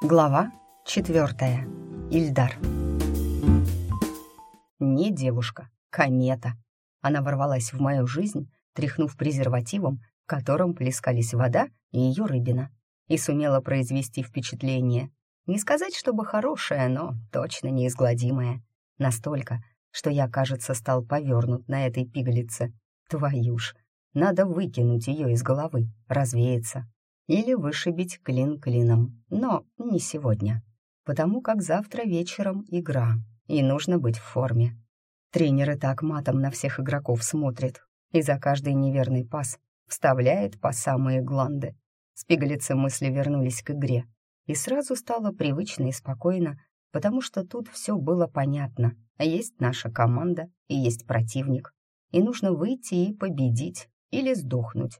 Глава четвертая. Ильдар. Не девушка, комета. Она ворвалась в мою жизнь, тряхнув презервативом, в котором плескались вода и ее рыбина, и сумела произвести впечатление. Не сказать, чтобы хорошее, но точно неизгладимое. Настолько, что я, кажется, стал повернут на этой пигалице. Твою ж, надо выкинуть ее из головы, развеяться или вышибить клин клином, но не сегодня, потому как завтра вечером игра, и нужно быть в форме. Тренер и так матом на всех игроков смотрит, и за каждый неверный пас вставляет по самые гланды. С пигалицы мысли вернулись к игре, и сразу стало привычно и спокойно, потому что тут все было понятно. Есть наша команда и есть противник, и нужно выйти и победить или сдохнуть.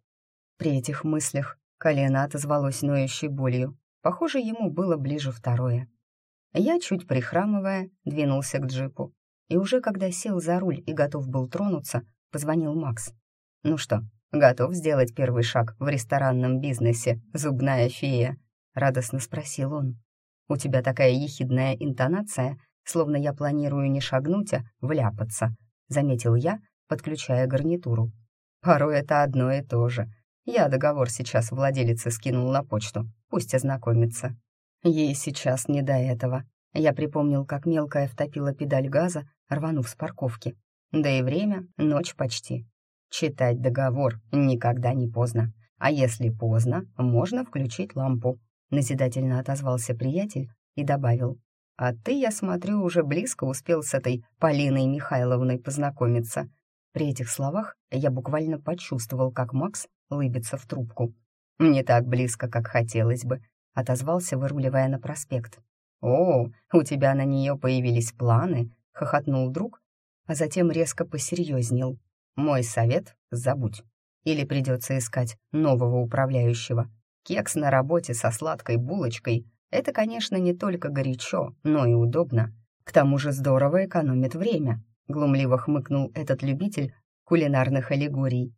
При этих мыслях Колено отозвалось ноющей болью. Похоже, ему было ближе второе. Я, чуть прихрамывая, двинулся к джипу. И уже когда сел за руль и готов был тронуться, позвонил Макс. «Ну что, готов сделать первый шаг в ресторанном бизнесе, зубная фея?» — радостно спросил он. «У тебя такая ехидная интонация, словно я планирую не шагнуть, а вляпаться», — заметил я, подключая гарнитуру. «Порой это одно и то же», я договор сейчас владелице скинул на почту, пусть ознакомится. Ей сейчас не до этого. Я припомнил, как мелкая втопила педаль газа, рванув с парковки. Да и время — ночь почти. Читать договор никогда не поздно. А если поздно, можно включить лампу. Назидательно отозвался приятель и добавил. А ты, я смотрю, уже близко успел с этой Полиной Михайловной познакомиться. При этих словах я буквально почувствовал, как Макс лыбится в трубку. «Не так близко, как хотелось бы», — отозвался, выруливая на проспект. «О, у тебя на нее появились планы», — хохотнул друг, а затем резко посерьезнел. «Мой совет — забудь. Или придется искать нового управляющего. Кекс на работе со сладкой булочкой — это, конечно, не только горячо, но и удобно. К тому же здорово экономит время», — глумливо хмыкнул этот любитель кулинарных аллегорий.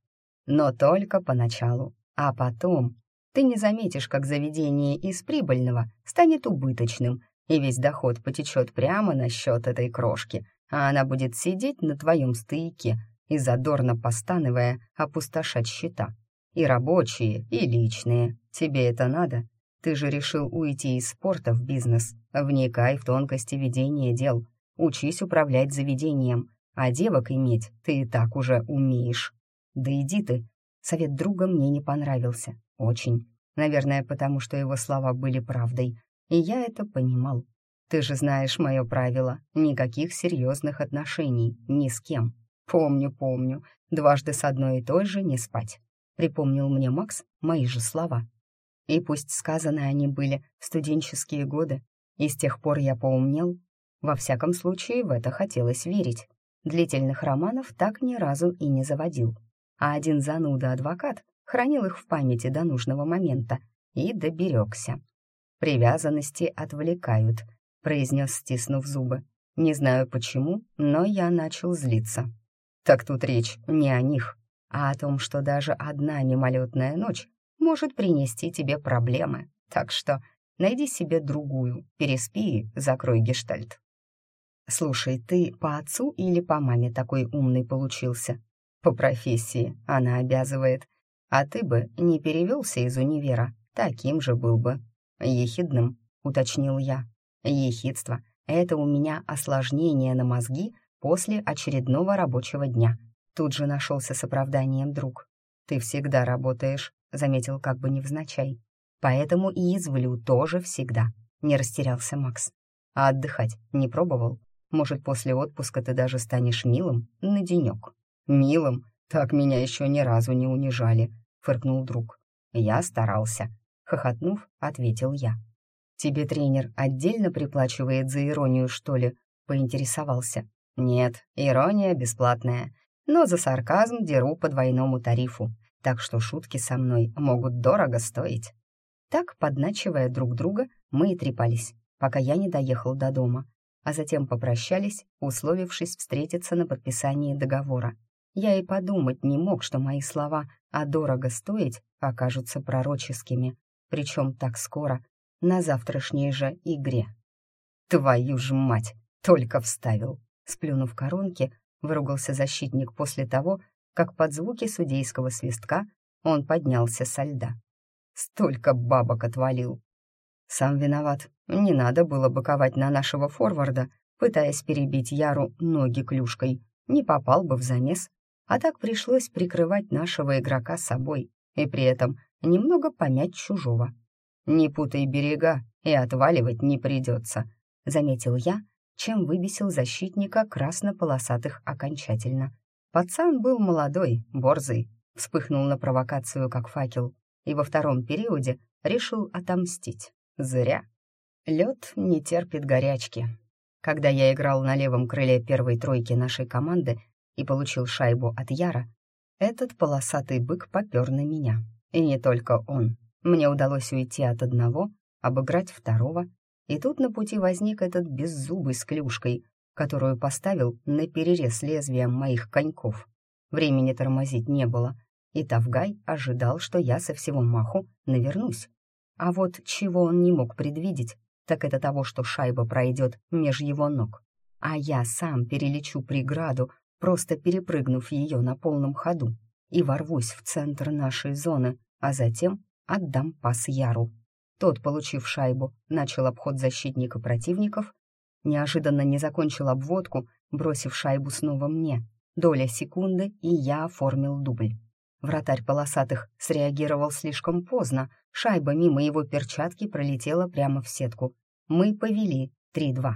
Но только поначалу. А потом ты не заметишь, как заведение из прибыльного станет убыточным, и весь доход потечет прямо на счет этой крошки, а она будет сидеть на твоем стыке и задорно постановая опустошать счета. И рабочие, и личные. Тебе это надо? Ты же решил уйти из спорта в бизнес. Вникай в тонкости ведения дел. Учись управлять заведением. А девок иметь ты и так уже умеешь. «Да иди ты!» Совет друга мне не понравился. Очень. Наверное, потому что его слова были правдой. И я это понимал. Ты же знаешь мое правило. Никаких серьезных отношений. Ни с кем. Помню, помню. Дважды с одной и той же не спать. Припомнил мне Макс мои же слова. И пусть сказаны они были в студенческие годы, и с тех пор я поумнел, во всяком случае в это хотелось верить. Длительных романов так ни разу и не заводил а один зануда-адвокат хранил их в памяти до нужного момента и доберегся. «Привязанности отвлекают», — произнес, стиснув зубы. «Не знаю почему, но я начал злиться. Так тут речь не о них, а о том, что даже одна мимолетная ночь может принести тебе проблемы. Так что найди себе другую, переспи и закрой гештальт». «Слушай, ты по отцу или по маме такой умный получился?» По профессии она обязывает. А ты бы не перевелся из универа, таким же был бы. Ехидным, уточнил я. Ехидство — это у меня осложнение на мозги после очередного рабочего дня. Тут же нашелся с оправданием друг. «Ты всегда работаешь», — заметил как бы невзначай. «Поэтому и извлю тоже всегда», — не растерялся Макс. «А отдыхать не пробовал? Может, после отпуска ты даже станешь милым на денек?» «Милым, так меня еще ни разу не унижали», — фыркнул друг. «Я старался», — хохотнув, ответил я. «Тебе тренер отдельно приплачивает за иронию, что ли?» — поинтересовался. «Нет, ирония бесплатная, но за сарказм деру по двойному тарифу, так что шутки со мной могут дорого стоить». Так, подначивая друг друга, мы и трепались, пока я не доехал до дома, а затем попрощались, условившись встретиться на подписании договора. Я и подумать не мог, что мои слова «а дорого стоить» окажутся пророческими, причем так скоро. на завтрашней же игре. «Твою ж мать! Только вставил!» Сплюнув коронки, выругался защитник после того, как под звуки судейского свистка он поднялся со льда. Столько бабок отвалил. Сам виноват. Не надо было быковать на нашего форварда, пытаясь перебить Яру ноги клюшкой. Не попал бы в замес. А так пришлось прикрывать нашего игрока собой и при этом немного помять чужого. «Не путай берега, и отваливать не придется», — заметил я, чем выбесил защитника краснополосатых окончательно. Пацан был молодой, борзый, вспыхнул на провокацию как факел и во втором периоде решил отомстить. Зря. Лед не терпит горячки. Когда я играл на левом крыле первой тройки нашей команды и получил шайбу от Яра, этот полосатый бык попер на меня. И не только он. Мне удалось уйти от одного, обыграть второго, и тут на пути возник этот беззубый с клюшкой, которую поставил на перерез лезвием моих коньков. Времени тормозить не было, и Тавгай ожидал, что я со всего маху навернусь. А вот чего он не мог предвидеть, так это того, что шайба пройдет меж его ног, а я сам перелечу преграду, просто перепрыгнув ее на полном ходу, и ворвусь в центр нашей зоны, а затем отдам пас Яру. Тот, получив шайбу, начал обход защитника противников Неожиданно не закончил обводку, бросив шайбу снова мне. Доля секунды, и я оформил дубль. Вратарь полосатых среагировал слишком поздно. Шайба мимо его перчатки пролетела прямо в сетку. Мы повели 3-2.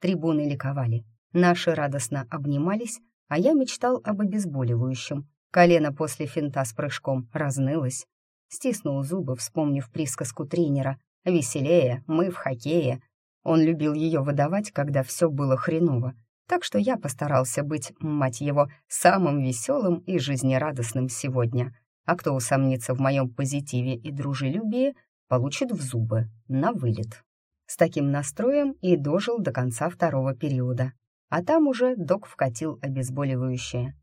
Трибуны ликовали. Наши радостно обнимались, а я мечтал об обезболивающем. Колено после финта с прыжком разнылось. Стиснул зубы, вспомнив присказку тренера. «Веселее, мы в хоккее», он любил ее выдавать, когда все было хреново, так что я постарался быть, мать его, самым веселым и жизнерадостным сегодня. А кто усомнится в моем позитиве и дружелюбии, получит в зубы, на вылет. С таким настроем и дожил до конца второго периода. А там уже док вкатил обезболивающее.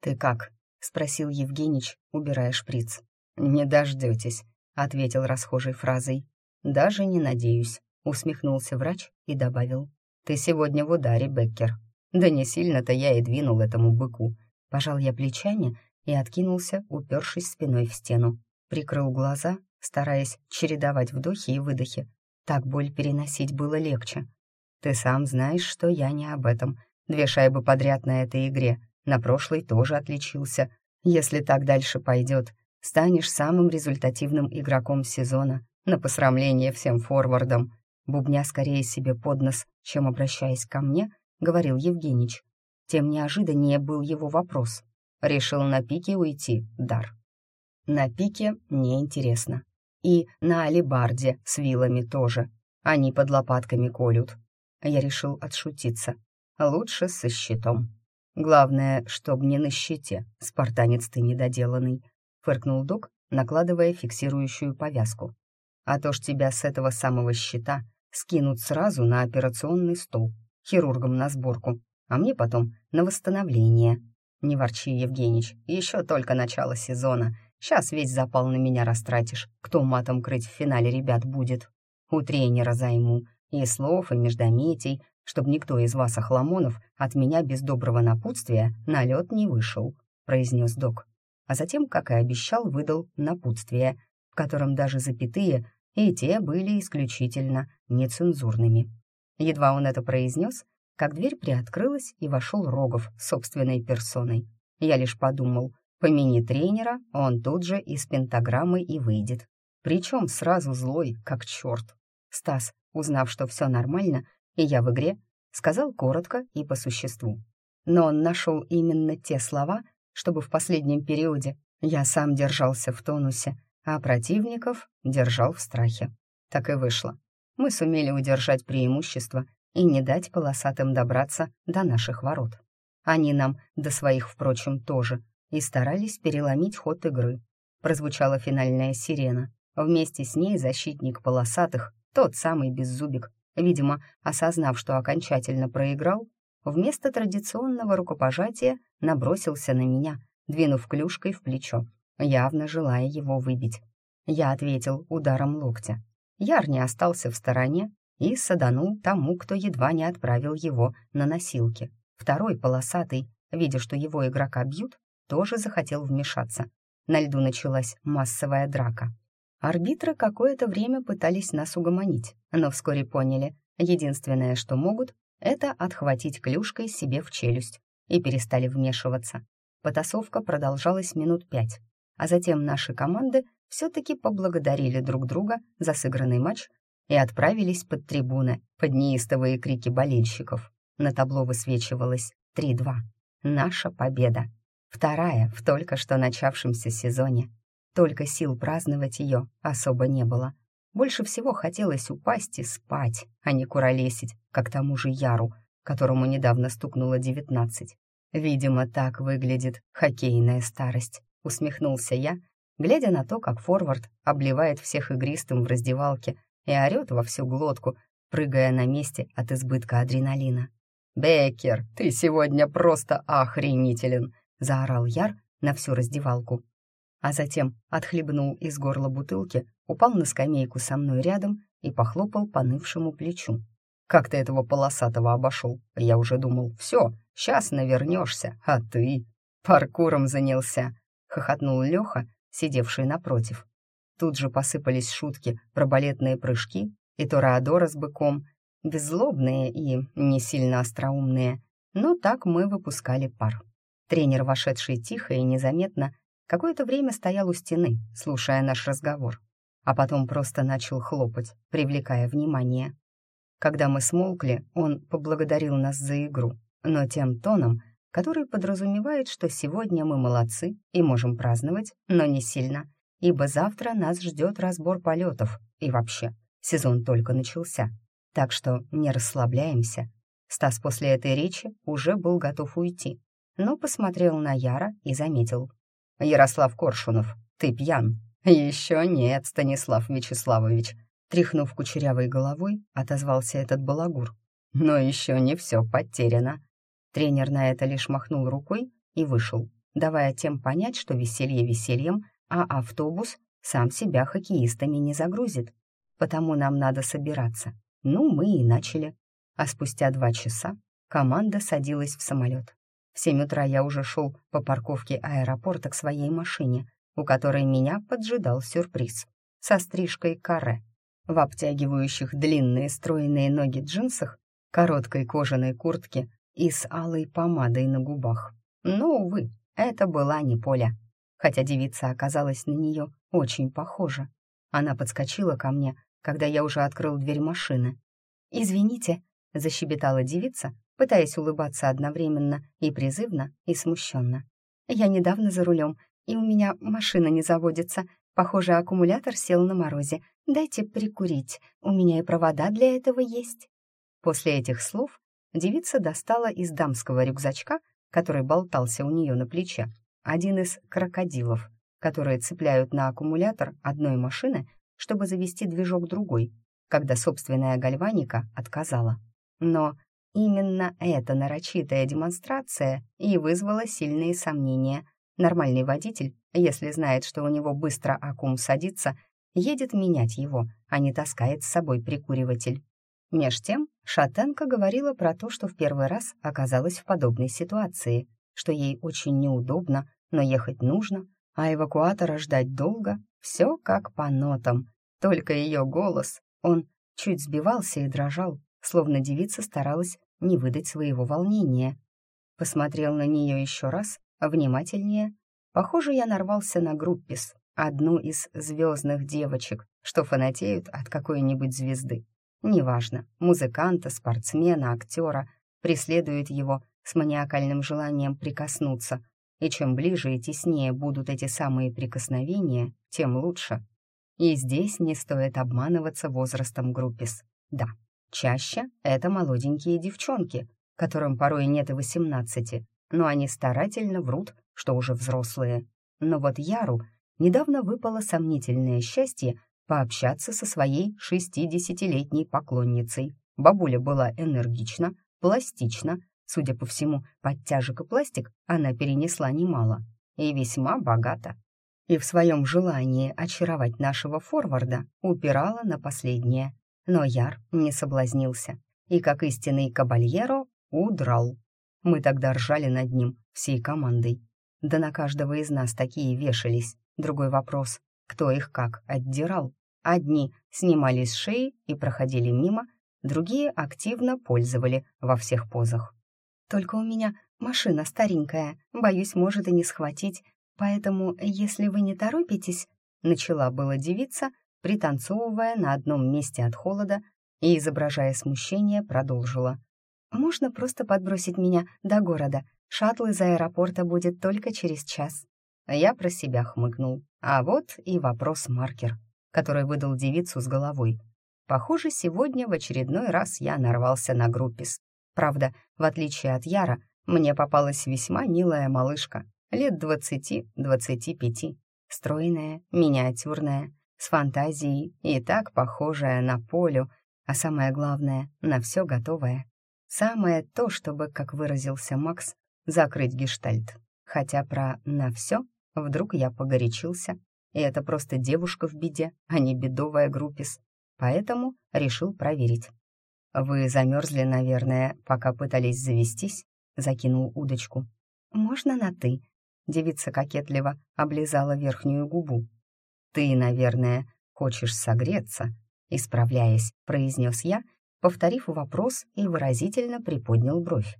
«Ты как?» — спросил Евгенич, убирая шприц. «Не дождетесь», — ответил расхожей фразой. «Даже не надеюсь». Усмехнулся врач и добавил. «Ты сегодня в ударе, Беккер». «Да не сильно-то я и двинул этому быку». Пожал я плечами и откинулся, упершись спиной в стену. Прикрыл глаза, стараясь чередовать вдохи и выдохи. Так боль переносить было легче. «Ты сам знаешь, что я не об этом. Две шайбы подряд на этой игре. На прошлой тоже отличился. Если так дальше пойдет, станешь самым результативным игроком сезона, на посрамление всем форвардам бубня скорее себе под нос, чем обращаясь ко мне, говорил Евгенич. Тем неожиданнее был его вопрос. Решил на пике уйти, Дар. На пике неинтересно. И на алибарде с вилами тоже. Они под лопатками колют. Я решил отшутиться. Лучше со щитом. Главное, чтоб не на щите, спартанец ты недоделанный, фыркнул док, накладывая фиксирующую повязку. А то ж тебя с этого самого щита скинут сразу на операционный стол, хирургам на сборку, а мне потом на восстановление. Не ворчи, Евгеньевич, еще только начало сезона. Сейчас весь запал на меня растратишь. Кто матом крыть в финале ребят будет? У тренера займу. И слов, и междометий, чтобы никто из вас, охламонов, от меня без доброго напутствия на лед не вышел», — произнес док. А затем, как и обещал, выдал напутствие, в котором даже запятые и те были исключительно нецензурными. Едва он это произнес, как дверь приоткрылась и вошел Рогов собственной персоной. Я лишь подумал, помяни тренера, он тут же из пентаграммы и выйдет. Причем сразу злой, как черт. Стас, узнав, что все нормально, и я в игре, сказал коротко и по существу. Но он нашел именно те слова, чтобы в последнем периоде я сам держался в тонусе, а противников держал в страхе. Так и вышло. Мы сумели удержать преимущество и не дать полосатым добраться до наших ворот. Они нам, до своих, впрочем, тоже, и старались переломить ход игры. Прозвучала финальная сирена. Вместе с ней защитник полосатых, тот самый беззубик, видимо, осознав, что окончательно проиграл, вместо традиционного рукопожатия набросился на меня, двинув клюшкой в плечо явно желая его выбить. Я ответил ударом локтя. Яр не остался в стороне и саданул тому, кто едва не отправил его на носилки. Второй, полосатый, видя, что его игрока бьют, тоже захотел вмешаться. На льду началась массовая драка. Арбитры какое-то время пытались нас угомонить, но вскоре поняли, единственное, что могут, это отхватить клюшкой себе в челюсть, и перестали вмешиваться. Потасовка продолжалась минут пять, а затем наши команды все-таки поблагодарили друг друга за сыгранный матч и отправились под трибуны под неистовые крики болельщиков. На табло высвечивалось 3-2. Наша победа. Вторая в только что начавшемся сезоне. Только сил праздновать ее особо не было. Больше всего хотелось упасть и спать, а не куролесить, как тому же Яру, которому недавно стукнуло девятнадцать. Видимо, так выглядит хоккейная старость, усмехнулся я, глядя на то, как форвард обливает всех игристым в раздевалке и орёт во всю глотку, прыгая на месте от избытка адреналина. «Беккер, ты сегодня просто охренителен!» — заорал Яр на всю раздевалку. А затем отхлебнул из горла бутылки, упал на скамейку со мной рядом и похлопал по нывшему плечу. «Как ты этого полосатого обошел? Я уже думал, все, сейчас навернешься, а ты...» «Паркуром занялся», — хохотнул Леха, сидевший напротив. Тут же посыпались шутки про балетные прыжки и Тореадора с быком — беззлобные и не сильно остроумные, но так мы выпускали пар. Тренер, вошедший тихо и незаметно, какое-то время стоял у стены, слушая наш разговор, а потом просто начал хлопать, привлекая внимание. Когда мы смолкли, он поблагодарил нас за игру, но тем тоном, который подразумевает, что сегодня мы молодцы и можем праздновать, но не сильно, ибо завтра нас ждет разбор полетов, и вообще, сезон только начался. Так что не расслабляемся. Стас после этой речи уже был готов уйти, но посмотрел на Яра и заметил. «Ярослав Коршунов, ты пьян?» «Еще нет, Станислав Вячеславович», тряхнув кучерявой головой, отозвался этот балагур. «Но еще не все потеряно». Тренер на это лишь махнул рукой и вышел, давая тем понять, что веселье весельем, а автобус сам себя хоккеистами не загрузит. Потому нам надо собираться, ну, мы и начали. А спустя два часа команда садилась в самолет. Семь утра я уже шел по парковке аэропорта к своей машине, у которой меня поджидал сюрприз. Со стрижкой каре. В обтягивающих длинные стройные ноги джинсах, короткой кожаной куртке и с алой помадой на губах. Но, увы, это была не Поля, хотя девица оказалась на нее очень похожа. Она подскочила ко мне, когда я уже открыл дверь машины. «Извините», — защебетала девица, пытаясь улыбаться одновременно и призывно, и смущенно. «Я недавно за рулем, и у меня машина не заводится. Похоже, аккумулятор сел на морозе. Дайте прикурить, у меня и провода для этого есть». После этих слов девица достала из дамского рюкзачка, который болтался у нее на плече, один из крокодилов, которые цепляют на аккумулятор одной машины чтобы завести движок другой, когда собственная гальваника отказала. Но именно эта нарочитая демонстрация и вызвала сильные сомнения. Нормальный водитель, если знает, что у него быстро аккум садится, едет менять его, а не таскает с собой прикуриватель. Меж тем, Шатенко говорила про то, что в первый раз оказалась в подобной ситуации, что ей очень неудобно, но ехать нужно, а эвакуатора ждать долго, все как по нотам. Только ее голос, он чуть сбивался и дрожал, словно девица старалась не выдать своего волнения. Посмотрел на нее еще раз, внимательнее. Похоже, я нарвался на группис, одну из звездных девочек, что фанатеют от какой-нибудь звезды. Неважно, музыканта, спортсмена, актера, преследует его с маниакальным желанием прикоснуться, и чем ближе и теснее будут эти самые прикосновения, тем лучше. И здесь не стоит обманываться возрастом группис. Да, чаще это молоденькие девчонки, которым порой нет и восемнадцати, но они старательно врут, что уже взрослые. Но вот Яру недавно выпало сомнительное счастье пообщаться со своей шестидесятилетней поклонницей. Бабуля была энергична, пластична, судя по всему, подтяжек и пластик она перенесла немало, и весьма богата. и в своем желании очаровать нашего форварда упирала на последнее. Но Яр не соблазнился и, как истинный кабальеро, удрал. Мы тогда ржали над ним всей командой. Да на каждого из нас такие вешались. Другой вопрос, кто их как отдирал. Одни снимали с шеи и проходили мимо, другие активно пользовали во всех позах. «Только у меня машина старенькая, боюсь, может и не схватить, поэтому, если вы не торопитесь...» Начала была девица, пританцовывая на одном месте от холода и, изображая смущение, продолжила. «Можно просто подбросить меня до города. Шаттл из аэропорта будет только через час». Я про себя хмыкнул. А вот и вопрос-маркер, который выдал девицу с головой. Похоже, сегодня в очередной раз я нарвался на группис. Правда, в отличие от Яра, мне попалась весьма милая малышка, лет двадцати-двадцати пяти, стройная, миниатюрная, с фантазией и так похожая на Полю, а самое главное, на все готовое. Самое то, чтобы, как выразился Макс, закрыть гештальт. Хотя про «на все» вдруг я погорячился, и это просто девушка в беде, а не бедовая группис, поэтому решил проверить. «Вы замерзли, наверное, пока пытались завестись?» — закинул удочку. «Можно на «ты»?» — девица кокетливо облизала верхнюю губу. «Ты, наверное, хочешь согреться?» — исправляясь, произнес я, повторив вопрос и выразительно приподнял бровь.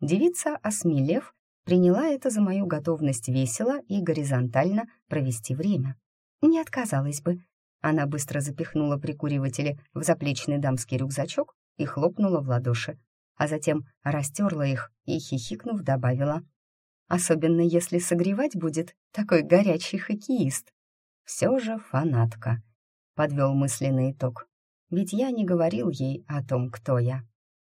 Девица, осмелев, приняла это за мою готовность весело и горизонтально провести время. Не отказалась бы. Она быстро запихнула прикуриватели в заплечный дамский рюкзачок и хлопнула в ладоши, а затем растерла их и, хихикнув, добавила. «Особенно если согревать будет такой горячий хоккеист». «Все же фанатка», — подвел мысленный итог. «Ведь я не говорил ей о том, кто я».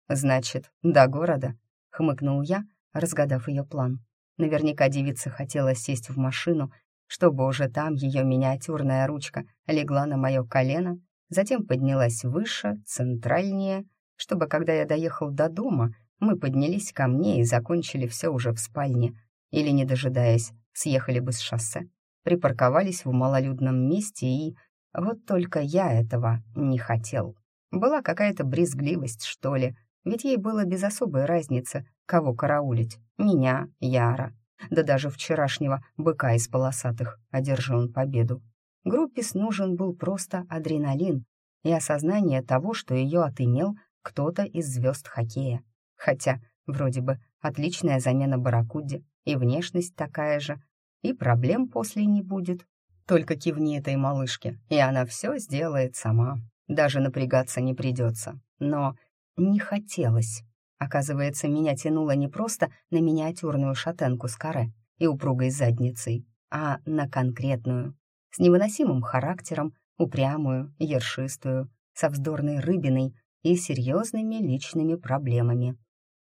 «Значит, до города», — хмыкнул я, разгадав ее план. Наверняка девица хотела сесть в машину, чтобы уже там ее миниатюрная ручка легла на мое колено, затем поднялась выше, центральнее, чтобы, когда я доехал до дома, мы поднялись ко мне и закончили все уже в спальне, или, не дожидаясь, съехали бы с шоссе, припарковались в малолюдном месте и... Вот только я этого не хотел. Была какая-то брезгливость, что ли, ведь ей было без особой разницы, кого караулить, меня, Яра, да даже вчерашнего быка из полосатых, одержан победу. Группис нужен был просто адреналин и осознание того, что ее отымел кто-то из звезд хоккея. Хотя, вроде бы, отличная замена Баракудде, и внешность такая же, и проблем после не будет. Только кивни этой малышке, и она все сделает сама. Даже напрягаться не придется. Но не хотелось. Оказывается, меня тянуло не просто на миниатюрную шатенку с каре и упругой задницей, а на конкретную, с невыносимым характером, упрямую, ершистую, со вздорной рыбиной и серьезными личными проблемами.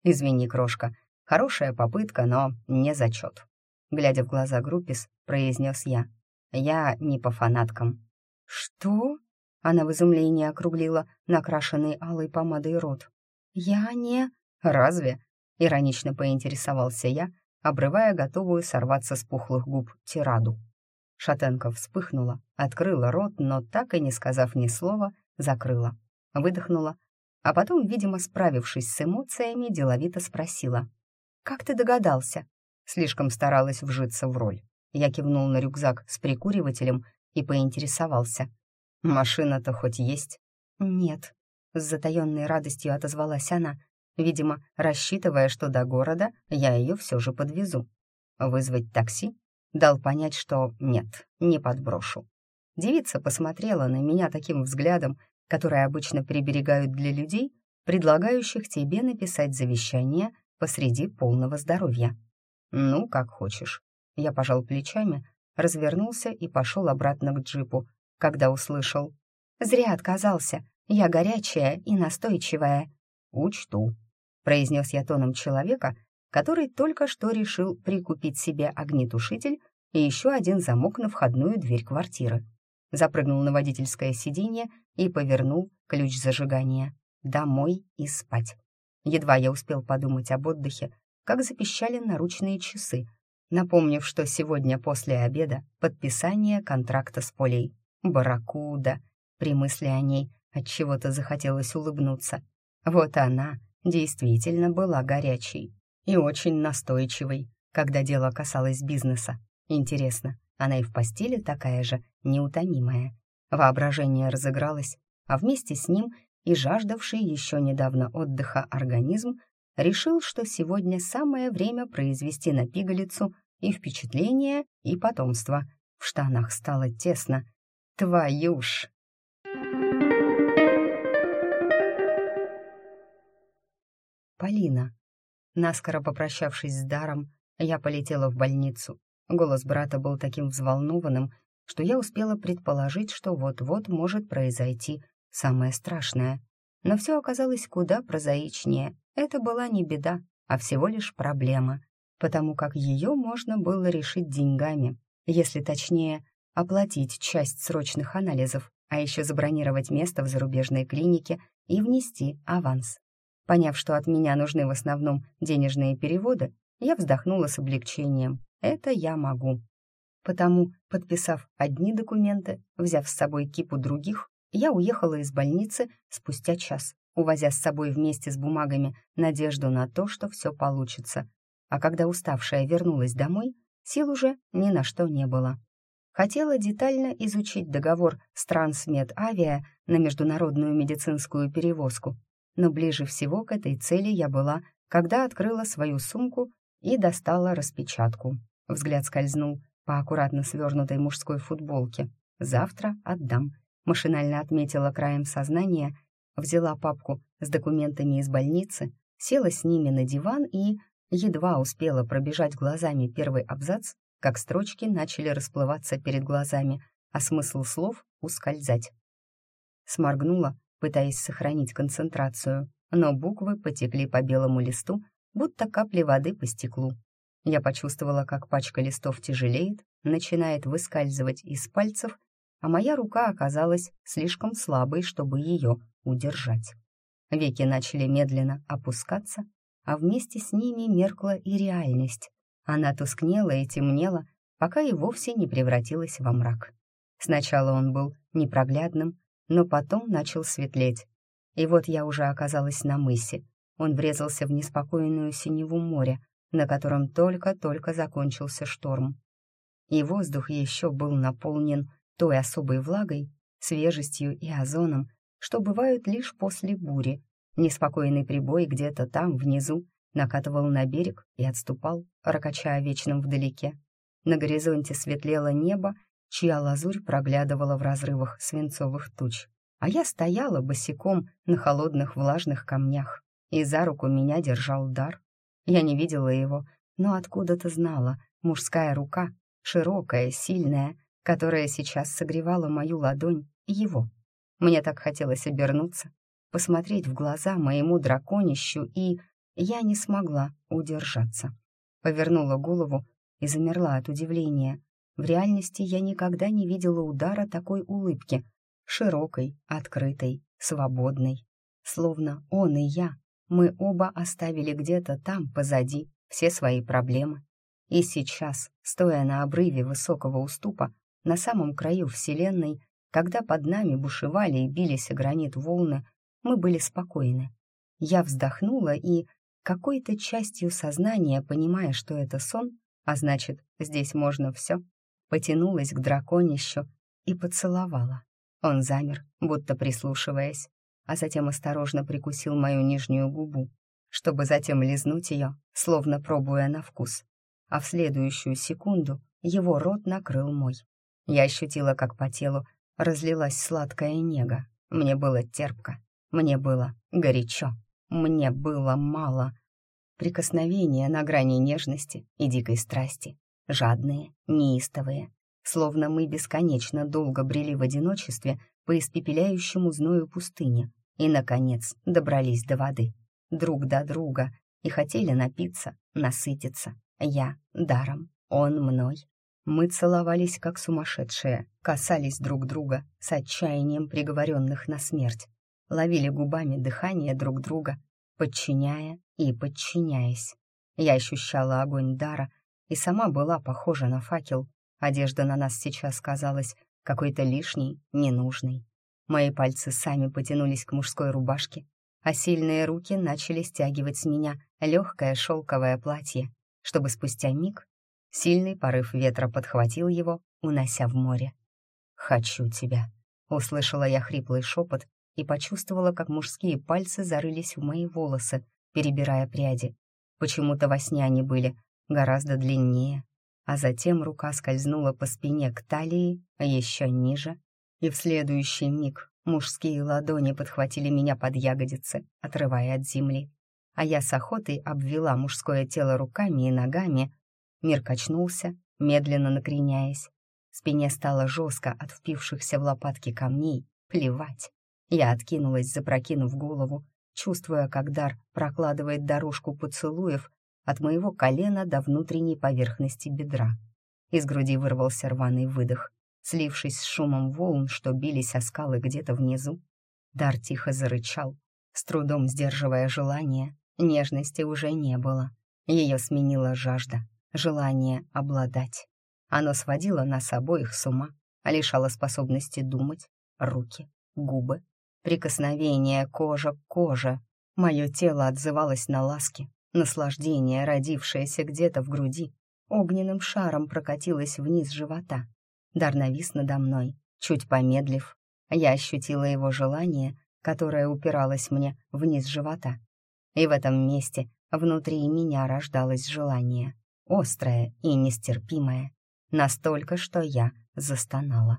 «Извини, крошка, хорошая попытка, но не зачет», глядя в глаза Группис, произнес я. «Я не по фанаткам». «Что?» Она в изумлении округлила накрашенный алой помадой рот. «Я не...» «Разве?» — иронично поинтересовался я, обрывая готовую сорваться с пухлых губ тираду. Шатенка вспыхнула, открыла рот, но так и не сказав ни слова, закрыла. Выдохнула, а потом, видимо, справившись с эмоциями, деловито спросила. «Как ты догадался?» Слишком старалась вжиться в роль. Я кивнул на рюкзак с прикуривателем и поинтересовался. «Машина-то хоть есть?» «Нет», — с затаённой радостью отозвалась она, видимо, рассчитывая, что до города я ее все же подвезу. Вызвать такси? Дал понять, что нет, не подброшу. Девица посмотрела на меня таким взглядом, который обычно приберегают для людей, предлагающих тебе написать завещание посреди полного здоровья. «Ну, как хочешь». Я пожал плечами, развернулся и пошел обратно к джипу, когда услышал. «Зря отказался. Я горячая и настойчивая». «Учту», — произнес я тоном человека, который только что решил прикупить себе огнетушитель и еще один замок на входную дверь квартиры. Запрыгнул на водительское сиденье и повернул ключ зажигания. Домой и спать. Едва я успел подумать об отдыхе, как запищали наручные часы. напомнив, что сегодня после обеда подписание контракта с Полей. Барракуда. При мысли о ней от чего то захотелось улыбнуться. Вот она действительно была горячей и очень настойчивой, когда дело касалось бизнеса. Интересно, она и в постели такая же неутомимая. Воображение разыгралось, а вместе с ним и жаждавший еще недавно отдыха организм решил, что сегодня самое время произвести на пигалицу и впечатление, и потомство. В штанах стало тесно. Твою ж! Полина. Наскоро попрощавшись с даром, я полетела в больницу. Голос брата был таким взволнованным, что я успела предположить, что вот-вот может произойти самое страшное. Но все оказалось куда прозаичнее. Это была не беда, а всего лишь проблема, потому как ее можно было решить деньгами, если точнее, оплатить часть срочных анализов, а еще забронировать место в зарубежной клинике и внести аванс. Поняв, что от меня нужны в основном денежные переводы, я вздохнула с облегчением. Это я могу. Потому, подписав одни документы, взяв с собой кипу других, я уехала из больницы спустя час, увозя с собой вместе с бумагами надежду на то, что все получится. А когда уставшая вернулась домой, сил уже ни на что не было. Хотела детально изучить договор с Трансмед Авиа на международную медицинскую перевозку, но ближе всего к этой цели я была, когда открыла свою сумку и достала распечатку. Взгляд скользнул по аккуратно свернутой мужской футболке. «Завтра отдам», — машинально отметила краем сознания, взяла папку с документами из больницы, села с ними на диван и едва успела пробежать глазами первый абзац, как строчки начали расплываться перед глазами, а смысл слов ускользать. Сморгнула, пытаясь сохранить концентрацию, но буквы потекли по белому листу, будто капли воды по стеклу. Я почувствовала, как пачка листов тяжелеет, начинает выскальзывать из пальцев, а моя рука оказалась слишком слабой, чтобы ее удержать. Веки начали медленно опускаться, а вместе с ними меркла и реальность. Она тускнела и темнела, пока и вовсе не превратилась во мрак. Сначала он был непроглядным, но потом начал светлеть. И вот я уже оказалась на мысе. Он врезался в неспокойную синеву моря, на котором только-только закончился шторм. И воздух еще был наполнен той особой влагой, свежестью и озоном, что бывают лишь после бури. Неспокойный прибой где-то там, внизу, накатывал на берег и отступал, ракача вечным вдалеке. На горизонте светлело небо, чья лазурь проглядывала в разрывах свинцовых туч. А я стояла босиком на холодных влажных камнях, и за руку меня держал дар. Я не видела его, но откуда-то знала, мужская рука, широкая, сильная, которая сейчас согревала мою ладонь, его. Мне так хотелось обернуться, посмотреть в глаза моему драконищу, и я не смогла удержаться. Повернула голову и замерла от удивления. В реальности я никогда не видела удара такой улыбки, широкой, открытой, свободной. Словно он и я, мы оба оставили где-то там, позади, все свои проблемы. И сейчас, стоя на обрыве высокого уступа, на самом краю Вселенной, когда под нами бушевали и бились о гранит волны, мы были спокойны. Я вздохнула и, какой-то частью сознания, понимая, что это сон, а значит, здесь можно все, потянулась к драконищу и поцеловала. Он замер, будто прислушиваясь, а затем осторожно прикусил мою нижнюю губу, чтобы затем лизнуть ее, словно пробуя на вкус. А в следующую секунду его рот накрыл мой. Я ощутила, как по телу разлилась сладкая нега. Мне было терпко, мне было горячо, мне было мало. Прикосновения на грани нежности и дикой страсти, жадные, неистовые, словно мы бесконечно долго брели в одиночестве по испепеляющему зною пустыне и, наконец, добрались до воды, друг до друга, и хотели напиться, насытиться. Я даром, он мной. Мы целовались, как сумасшедшие, касались друг друга с отчаянием приговоренных на смерть, ловили губами дыхание друг друга, подчиняя и подчиняясь. Я ощущала огонь дара, и сама была похожа на факел. Одежда на нас сейчас казалась какой-то лишней, ненужной. Мои пальцы сами потянулись к мужской рубашке, а сильные руки начали стягивать с меня легкое шелковое платье, чтобы спустя миг сильный порыв ветра подхватил его, унося в море. «Хочу тебя», — услышала я хриплый шепот и почувствовала, как мужские пальцы зарылись в мои волосы, перебирая пряди. Почему-то во сне они были гораздо длиннее, а затем рука скользнула по спине к талии, еще ниже, и в следующий миг мужские ладони подхватили меня под ягодицы, отрывая от земли. А я с охотой обвела мужское тело руками и ногами. Мир качнулся, медленно накреняясь. Спине стало жестко от впившихся в лопатки камней. Плевать. Я откинулась, запрокинув голову, чувствуя, как дар прокладывает дорожку поцелуев от моего колена до внутренней поверхности бедра. Из груди вырвался рваный выдох слившись с шумом волн, что бились о скалы где-то внизу. Дар тихо зарычал, с трудом сдерживая желание. Нежности уже не было. Ее сменила жажда, желание обладать. Оно сводило нас обоих с ума, лишало способности думать, руки, губы, прикосновение кожа к коже. Мое тело отзывалось на ласки, наслаждение, родившееся где-то в груди, огненным шаром прокатилось вниз живота, Дар навис надо мной, чуть помедлив. Я ощутила его желание, которое упиралось мне вниз живота. И в этом месте внутри меня рождалось желание, острое и нестерпимое, настолько, что я застонала.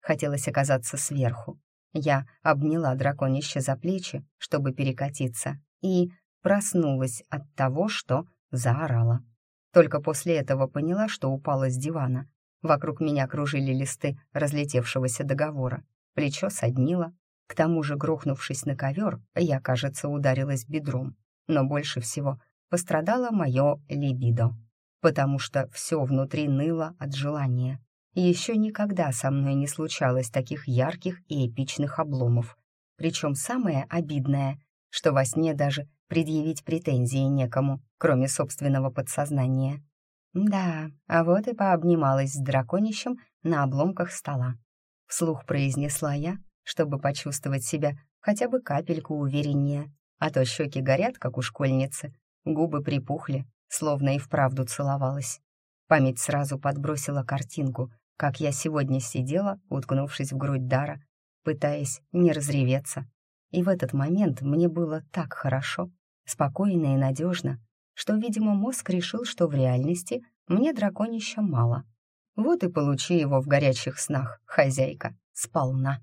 Хотелось оказаться сверху. Я обняла драконище за плечи, чтобы перекатиться, и проснулась от того, что заорала. Только после этого поняла, что упала с дивана Вокруг меня кружили листы разлетевшегося договора. Плечо соднило. К тому же, грохнувшись на ковер, я, кажется, ударилась бедром. Но больше всего пострадало мое либидо, потому что все внутри ныло от желания. Еще никогда со мной не случалось таких ярких и эпичных обломов. Причем самое обидное, что во сне даже предъявить претензии некому, кроме собственного подсознания. Да, а вот и пообнималась с драконищем на обломках стола. Вслух произнесла я, чтобы почувствовать себя хотя бы капельку увереннее, а то щеки горят, как у школьницы, губы припухли, словно и вправду целовалась. Память сразу подбросила картинку, как я сегодня сидела, уткнувшись в грудь Дара, пытаясь не разреветься. И в этот момент мне было так хорошо, спокойно и надежно, что, видимо, мозг решил, что в реальности мне драконища мало. Вот и получи его в горячих снах, хозяйка, сполна.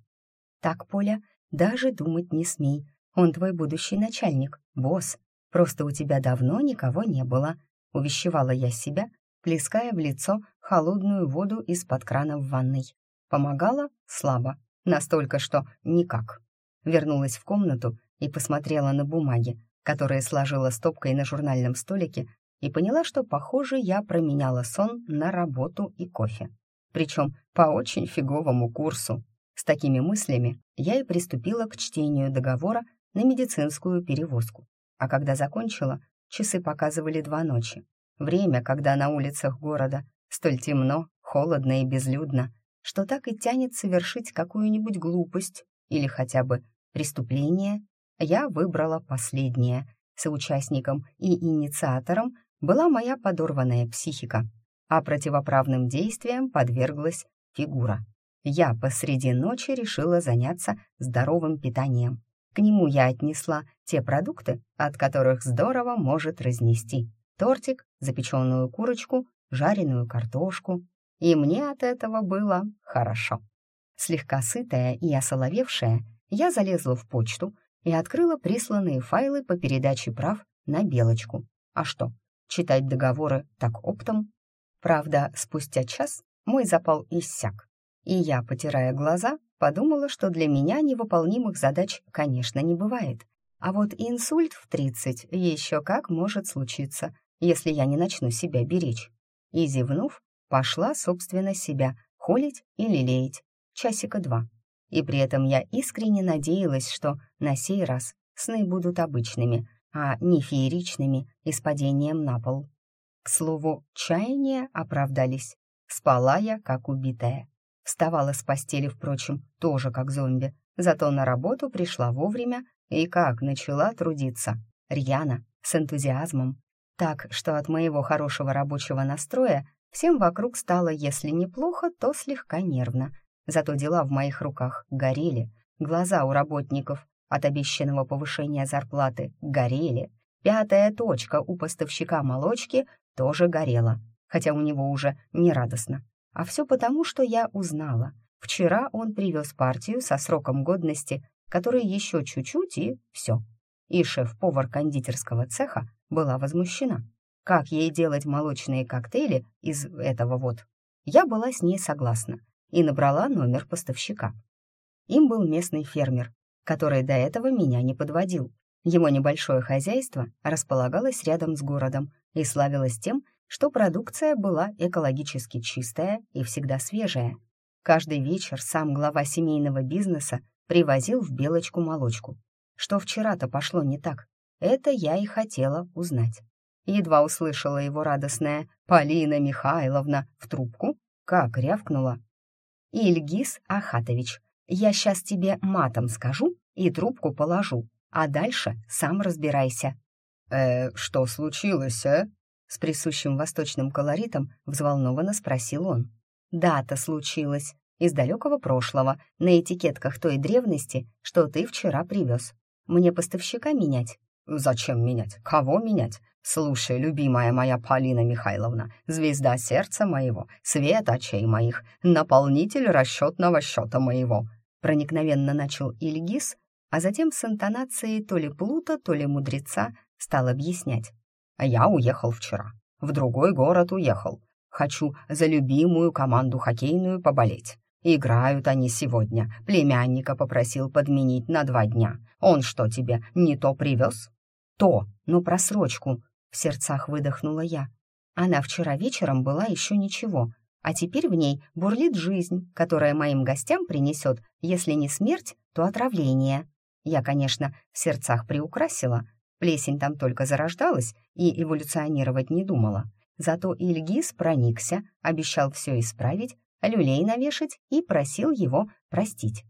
Так, Поля, даже думать не смей. Он твой будущий начальник, босс. Просто у тебя давно никого не было, увещевала я себя, плеская в лицо холодную воду из-под крана в ванной. Помогала слабо, настолько, что никак. Вернулась в комнату и посмотрела на бумаги, которые сложила стопкой на журнальном столике, и поняла, что, похоже, я променяла сон на работу и кофе. Причем по очень фиговому курсу. С такими мыслями я и приступила к чтению договора на медицинскую перевозку. А когда закончила, часы показывали два ночи. Время, когда на улицах города столь темно, холодно и безлюдно, что так и тянет совершить какую-нибудь глупость или хотя бы преступление я выбрала последнее. Соучастником и инициатором была моя подорванная психика, а противоправным действиям подверглась фигура. Я посреди ночи решила заняться здоровым питанием. К нему я отнесла те продукты, от которых здорово может разнести. Тортик, запеченную курочку, жареную картошку. И мне от этого было хорошо. Слегка сытая и осоловевшая, я залезла в почту, и открыла присланные файлы по передаче прав на Белочку. А что, читать договоры так оптом? Правда, спустя час мой запал иссяк, и я, потирая глаза, подумала, что для меня невыполнимых задач, конечно, не бывает. А вот инсульт в 30 еще как может случиться, если я не начну себя беречь. И, зевнув, пошла, собственно, себя холить и лелеять. Часика два и при этом я искренне надеялась, что на сей раз сны будут обычными, а не фееричными и с падением на пол. К слову, чаяния оправдались. Спала я, как убитая. Вставала с постели, впрочем, тоже как зомби. Зато на работу пришла вовремя и как начала трудиться. Рьяно, с энтузиазмом. Так, что от моего хорошего рабочего настроя всем вокруг стало, если неплохо, то слегка нервно. Зато дела в моих руках горели, глаза у работников от обещанного повышения зарплаты горели, пятая точка у поставщика молочки тоже горела, хотя у него уже не радостно. А все потому, что я узнала. Вчера он привез партию со сроком годности, который еще чуть-чуть и все. И шеф-повар кондитерского цеха была возмущена. Как ей делать молочные коктейли из этого вот? Я была с ней согласна и набрала номер поставщика. Им был местный фермер, который до этого меня не подводил. Его небольшое хозяйство располагалось рядом с городом и славилось тем, что продукция была экологически чистая и всегда свежая. Каждый вечер сам глава семейного бизнеса привозил в Белочку молочку. Что вчера-то пошло не так, это я и хотела узнать. Едва услышала его радостная «Полина Михайловна» в трубку, как рявкнула. «Ильгиз Ахатович, я сейчас тебе матом скажу и трубку положу, а дальше сам разбирайся». «Э, что случилось, э?» С присущим восточным колоритом взволнованно спросил он. «Дата случилась. Из далекого прошлого, на этикетках той древности, что ты вчера привез. Мне поставщика менять?» «Зачем менять? Кого менять? Слушай, любимая моя Полина Михайловна, звезда сердца моего, свет очей моих, наполнитель расчетного счета моего», проникновенно начал Ильгиз, а затем с интонацией то ли плута, то ли мудреца стал объяснять. «Я уехал вчера, в другой город уехал. Хочу за любимую команду хоккейную поболеть. Играют они сегодня. Племянника попросил подменить на два дня. Он что тебе, не то привез?» «То, но просрочку», — в сердцах выдохнула я. Она вчера вечером была еще ничего, а теперь в ней бурлит жизнь, которая моим гостям принесет, если не смерть, то отравление. Я, конечно, в сердцах приукрасила. Плесень там только зарождалась и эволюционировать не думала. Зато Ильгиз проникся, обещал все исправить, люлей навешать и просил его простить.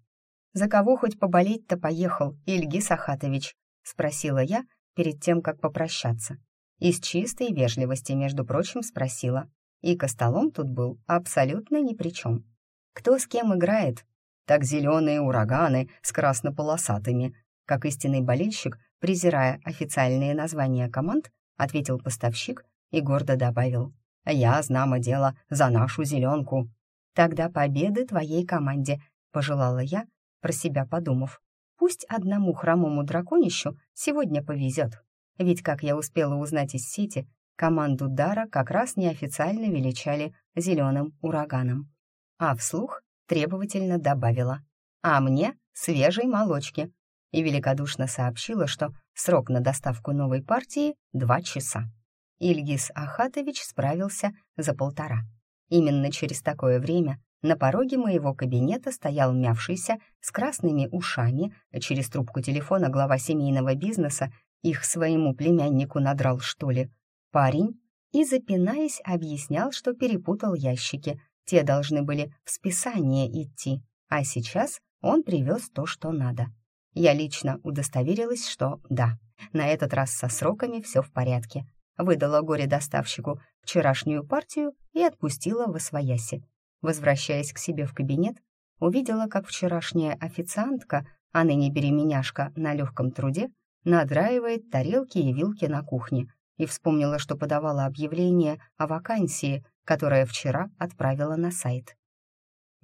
«За кого хоть поболеть-то поехал, Ильгиз Ахатович?» — спросила я, перед тем, как попрощаться. Из чистой вежливости, между прочим, спросила. И Костолом тут был абсолютно ни при чем. Кто с кем играет? Так зеленые ураганы с краснополосатыми. Как истинный болельщик, презирая официальные названия команд, ответил поставщик и гордо добавил. «Я, знамо дело, за нашу зеленку». «Тогда победы твоей команде», — пожелала я, про себя подумав. Пусть одному хромому драконищу сегодня повезет. Ведь, как я успела узнать из сети, команду Дара как раз неофициально величали зеленым ураганом. А вслух требовательно добавила «А мне свежей молочки» и великодушно сообщила, что срок на доставку новой партии — два часа. Ильгиз Ахатович справился за полтора. Именно через такое время на пороге моего кабинета стоял мявшийся с красными ушами, через трубку телефона глава семейного бизнеса их своему племяннику надрал, что ли, парень, и, запинаясь, объяснял, что перепутал ящики. Те должны были в списание идти, а сейчас он привез то, что надо. Я лично удостоверилась, что да, на этот раз со сроками все в порядке. Выдала горе-доставщику вчерашнюю партию и отпустила в освояси. Возвращаясь к себе в кабинет, увидела, как вчерашняя официантка, а ныне беременяшка на легком труде, надраивает тарелки и вилки на кухне, и вспомнила, что подавала объявление о вакансии, которое вчера отправила на сайт.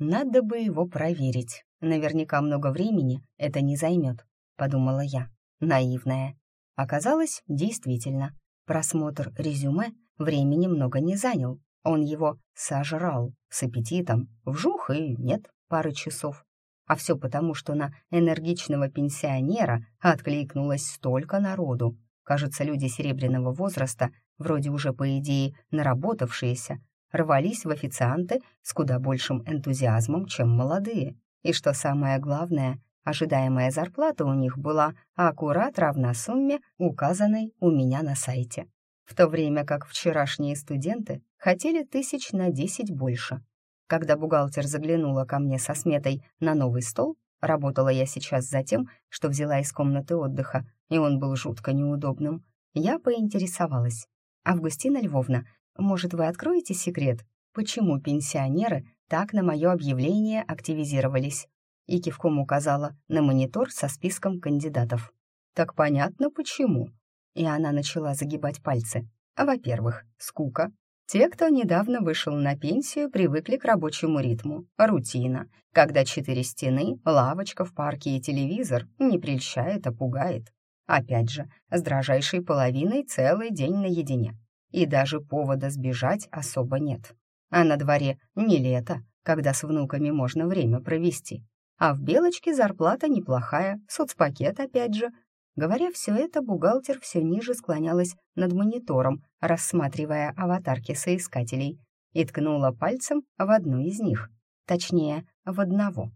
«Надо бы его проверить. Наверняка много времени это не займет», — подумала я, наивная. Оказалось, действительно, просмотр резюме времени много не занял, он его сожрал с аппетитом, вжух и нет пары часов. А все потому, что на энергичного пенсионера откликнулось столько народу. Кажется, люди серебряного возраста, вроде уже по идее наработавшиеся, рвались в официанты с куда большим энтузиазмом, чем молодые. И что самое главное, ожидаемая зарплата у них была аккурат равна сумме, указанной у меня на сайте. в то время как вчерашние студенты хотели тысяч на десять больше. Когда бухгалтер заглянула ко мне со сметой на новый стол, работала я сейчас за тем, что взяла из комнаты отдыха, и он был жутко неудобным, я поинтересовалась. «Августина Львовна, может, вы откроете секрет, почему пенсионеры так на мое объявление активизировались?» И кивком указала на монитор со списком кандидатов. «Так понятно, почему». И она начала загибать пальцы. Во-первых, скука. Те, кто недавно вышел на пенсию, привыкли к рабочему ритму. Рутина, когда четыре стены, лавочка в парке и телевизор не прельщает, а пугает. Опять же, с дрожайшей половиной целый день наедине. И даже повода сбежать особо нет. А на дворе не лето, когда с внуками можно время провести. А в «Белочке» зарплата неплохая, соцпакет опять же, Говоря все это, бухгалтер все ниже склонялась над монитором, рассматривая аватарки соискателей, и ткнула пальцем в одну из них, точнее, в одного.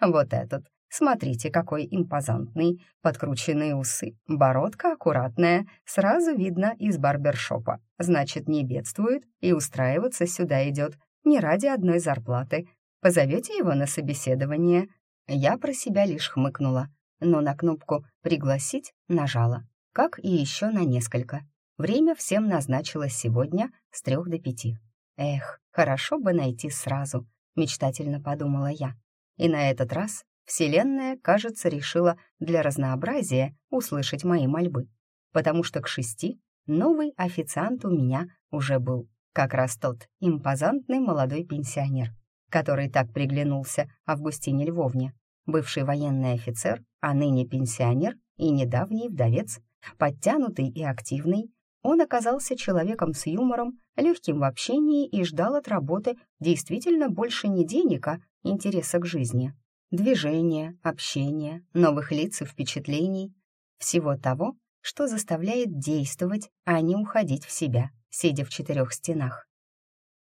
Вот этот. Смотрите, какой импозантный, подкрученные усы, бородка аккуратная, сразу видно из барбершопа. Значит, не бедствует и устраиваться сюда идет не ради одной зарплаты. Позовете его на собеседование? Я про себя лишь хмыкнула но на кнопку «Пригласить» нажала, как и еще на несколько. Время всем назначилось сегодня с трех до пяти. Эх, хорошо бы найти сразу, мечтательно подумала я. И на этот раз Вселенная, кажется, решила для разнообразия услышать мои мольбы, потому что к шести новый официант у меня уже был, как раз тот импозантный молодой пенсионер, который так приглянулся Августине Львовне бывший военный офицер, а ныне пенсионер и недавний вдовец, подтянутый и активный, он оказался человеком с юмором, легким в общении и ждал от работы действительно больше не денег, а интереса к жизни. Движения, общения, новых лиц и впечатлений. Всего того, что заставляет действовать, а не уходить в себя, сидя в четырех стенах.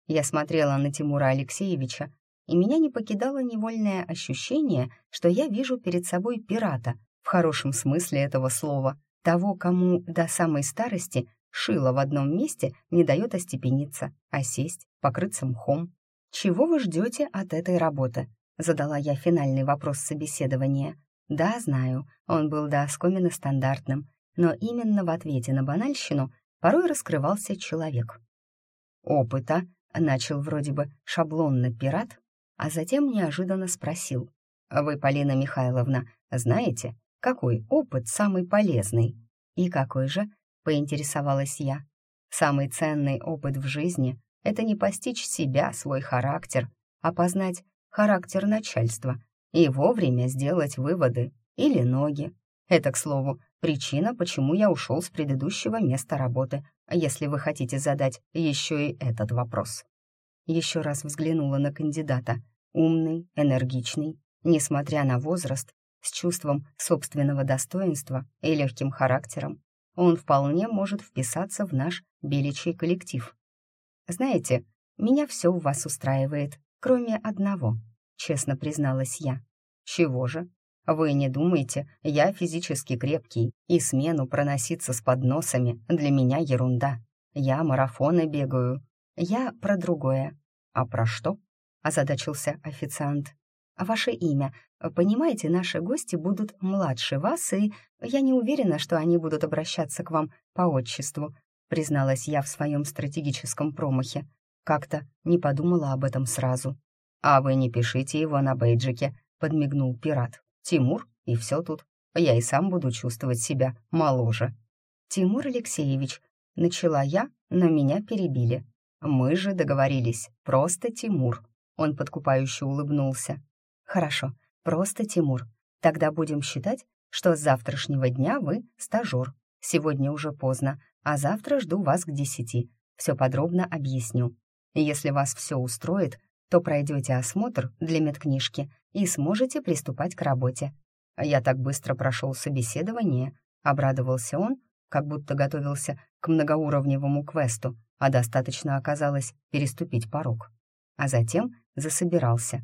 Я смотрела на Тимура Алексеевича и меня не покидало невольное ощущение, что я вижу перед собой пирата, в хорошем смысле этого слова, того, кому до самой старости шило в одном месте не дает остепениться, а сесть, покрыться мхом. «Чего вы ждете от этой работы?» — задала я финальный вопрос собеседования. Да, знаю, он был до оскомина стандартным, но именно в ответе на банальщину порой раскрывался человек. «Опыта», — начал вроде бы шаблонно пират, а затем неожиданно спросил. «Вы, Полина Михайловна, знаете, какой опыт самый полезный?» «И какой же?» — поинтересовалась я. «Самый ценный опыт в жизни — это не постичь себя, свой характер, а познать характер начальства и вовремя сделать выводы или ноги. Это, к слову, причина, почему я ушел с предыдущего места работы, если вы хотите задать еще и этот вопрос. Еще раз взглянула на кандидата. Умный, энергичный, несмотря на возраст, с чувством собственного достоинства и легким характером, он вполне может вписаться в наш беличий коллектив. «Знаете, меня все у вас устраивает, кроме одного», — честно призналась я. «Чего же? Вы не думайте, я физически крепкий, и смену проноситься с подносами для меня ерунда. Я марафоны бегаю, «Я про другое». «А про что?» — озадачился официант. «А ваше имя. Понимаете, наши гости будут младше вас, и я не уверена, что они будут обращаться к вам по отчеству», призналась я в своем стратегическом промахе. Как-то не подумала об этом сразу. «А вы не пишите его на бейджике», — подмигнул пират. «Тимур, и все тут. Я и сам буду чувствовать себя моложе». «Тимур Алексеевич», — начала я, но меня перебили. Мы же договорились, просто Тимур. Он подкупающе улыбнулся. Хорошо, просто Тимур. Тогда будем считать, что с завтрашнего дня вы стажер. Сегодня уже поздно, а завтра жду вас к десяти. Все подробно объясню. Если вас все устроит, то пройдете осмотр для медкнижки и сможете приступать к работе. Я так быстро прошел собеседование, обрадовался он, как будто готовился к многоуровневому квесту, а достаточно оказалось переступить порог. А затем засобирался.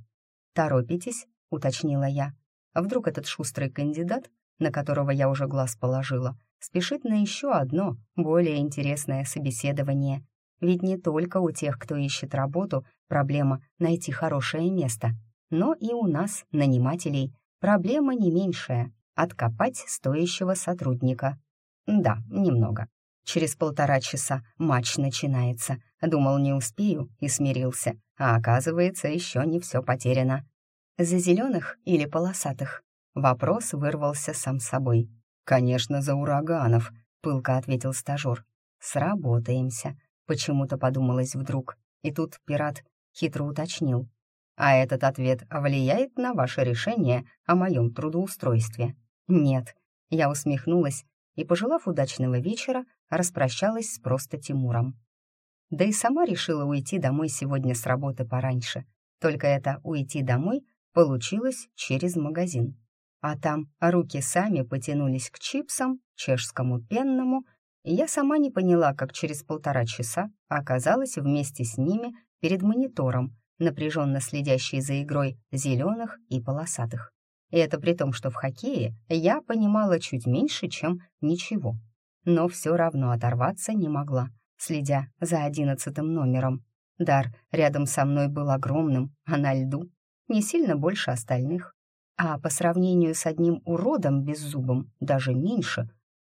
«Торопитесь?» — уточнила я. Вдруг этот шустрый кандидат, на которого я уже глаз положила, спешит на еще одно, более интересное собеседование. Ведь не только у тех, кто ищет работу, проблема найти хорошее место, но и у нас, нанимателей, проблема не меньшая — откопать стоящего сотрудника. Да, немного. Через полтора часа матч начинается. Думал, не успею, и смирился. А оказывается, еще не все потеряно. За зеленых или полосатых? Вопрос вырвался сам собой. «Конечно, за ураганов», — пылко ответил стажер. «Сработаемся», — почему-то подумалось вдруг. И тут пират хитро уточнил. «А этот ответ влияет на ваше решение о моем трудоустройстве?» «Нет», — я усмехнулась и, пожелав удачного вечера, распрощалась с просто Тимуром. Да и сама решила уйти домой сегодня с работы пораньше. Только это «уйти домой» получилось через магазин. А там руки сами потянулись к чипсам, чешскому пенному, я сама не поняла, как через полтора часа оказалась вместе с ними перед монитором, напряженно следящей за игрой зеленых и полосатых. И это при том, что в хоккее я понимала чуть меньше, чем ничего. Но все равно оторваться не могла, следя за одиннадцатым номером. Дар рядом со мной был огромным, а на льду не сильно больше остальных а по сравнению с одним уродом беззубым даже меньше,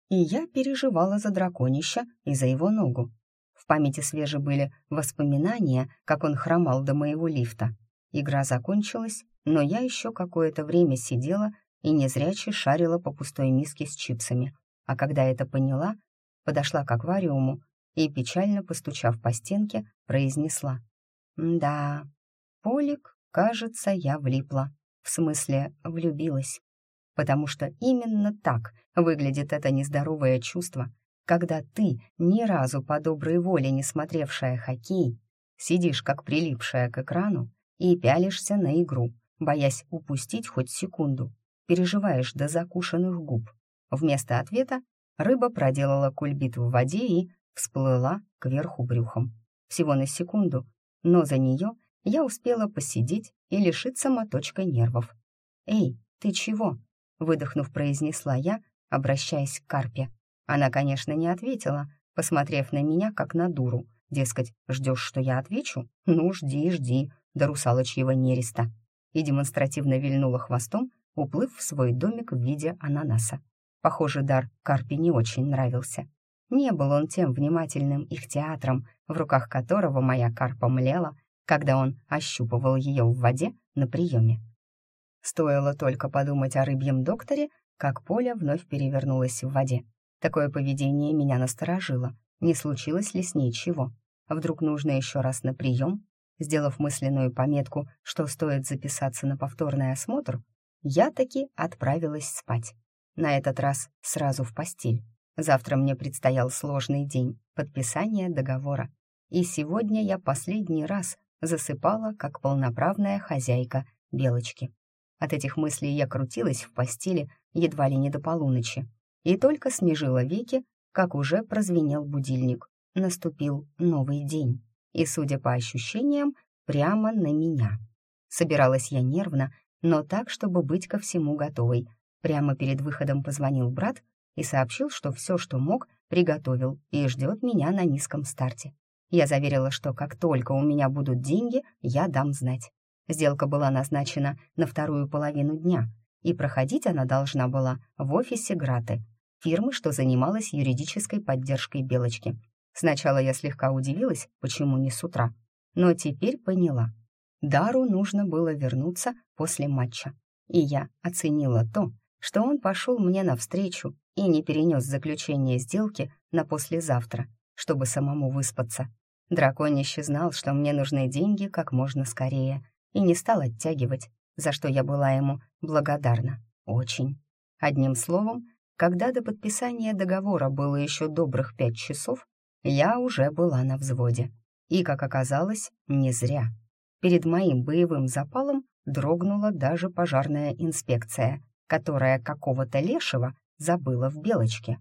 и я переживала за драконища и за его ногу. В памяти свежи были воспоминания, как он хромал до моего лифта. Игра закончилась, но я еще какое-то время сидела и незряче шарила по пустой миске с чипсами, а когда это поняла, подошла к аквариуму и, печально постучав по стенке, произнесла. «Да, Полик, кажется, я влипла» в смысле влюбилась. Потому что именно так выглядит это нездоровое чувство, когда ты, ни разу по доброй воле не смотревшая хоккей, сидишь как прилипшая к экрану и пялишься на игру, боясь упустить хоть секунду, переживаешь до закушенных губ. Вместо ответа рыба проделала кульбит в воде и всплыла кверху брюхом. Всего на секунду, но за нее я успела посидеть и лишиться моточка нервов. «Эй, ты чего?» — выдохнув, произнесла я, обращаясь к Карпе. Она, конечно, не ответила, посмотрев на меня, как на дуру. Дескать, ждешь, что я отвечу? Ну, жди, жди, до русалочьего нереста. И демонстративно вильнула хвостом, уплыв в свой домик в виде ананаса. Похоже, дар Карпе не очень нравился. Не был он тем внимательным их театром, в руках которого моя карпа млела, когда он ощупывал ее в воде на приеме. Стоило только подумать о рыбьем докторе, как Поля вновь перевернулась в воде. Такое поведение меня насторожило. Не случилось ли с ней чего? Вдруг нужно еще раз на прием? Сделав мысленную пометку, что стоит записаться на повторный осмотр, я таки отправилась спать. На этот раз сразу в постель. Завтра мне предстоял сложный день подписания договора. И сегодня я последний раз засыпала, как полноправная хозяйка Белочки. От этих мыслей я крутилась в постели едва ли не до полуночи. И только смежила веки, как уже прозвенел будильник. Наступил новый день. И, судя по ощущениям, прямо на меня. Собиралась я нервно, но так, чтобы быть ко всему готовой. Прямо перед выходом позвонил брат и сообщил, что все, что мог, приготовил и ждет меня на низком старте. Я заверила, что как только у меня будут деньги, я дам знать. Сделка была назначена на вторую половину дня, и проходить она должна была в офисе Граты, фирмы, что занималась юридической поддержкой Белочки. Сначала я слегка удивилась, почему не с утра, но теперь поняла. Дару нужно было вернуться после матча, и я оценила то, что он пошел мне навстречу и не перенес заключение сделки на послезавтра, чтобы самому выспаться. Драконище знал, что мне нужны деньги как можно скорее, и не стал оттягивать, за что я была ему благодарна. Очень. Одним словом, когда до подписания договора было еще добрых пять часов, я уже была на взводе. И, как оказалось, не зря. Перед моим боевым запалом дрогнула даже пожарная инспекция, которая какого-то лешего забыла в белочке.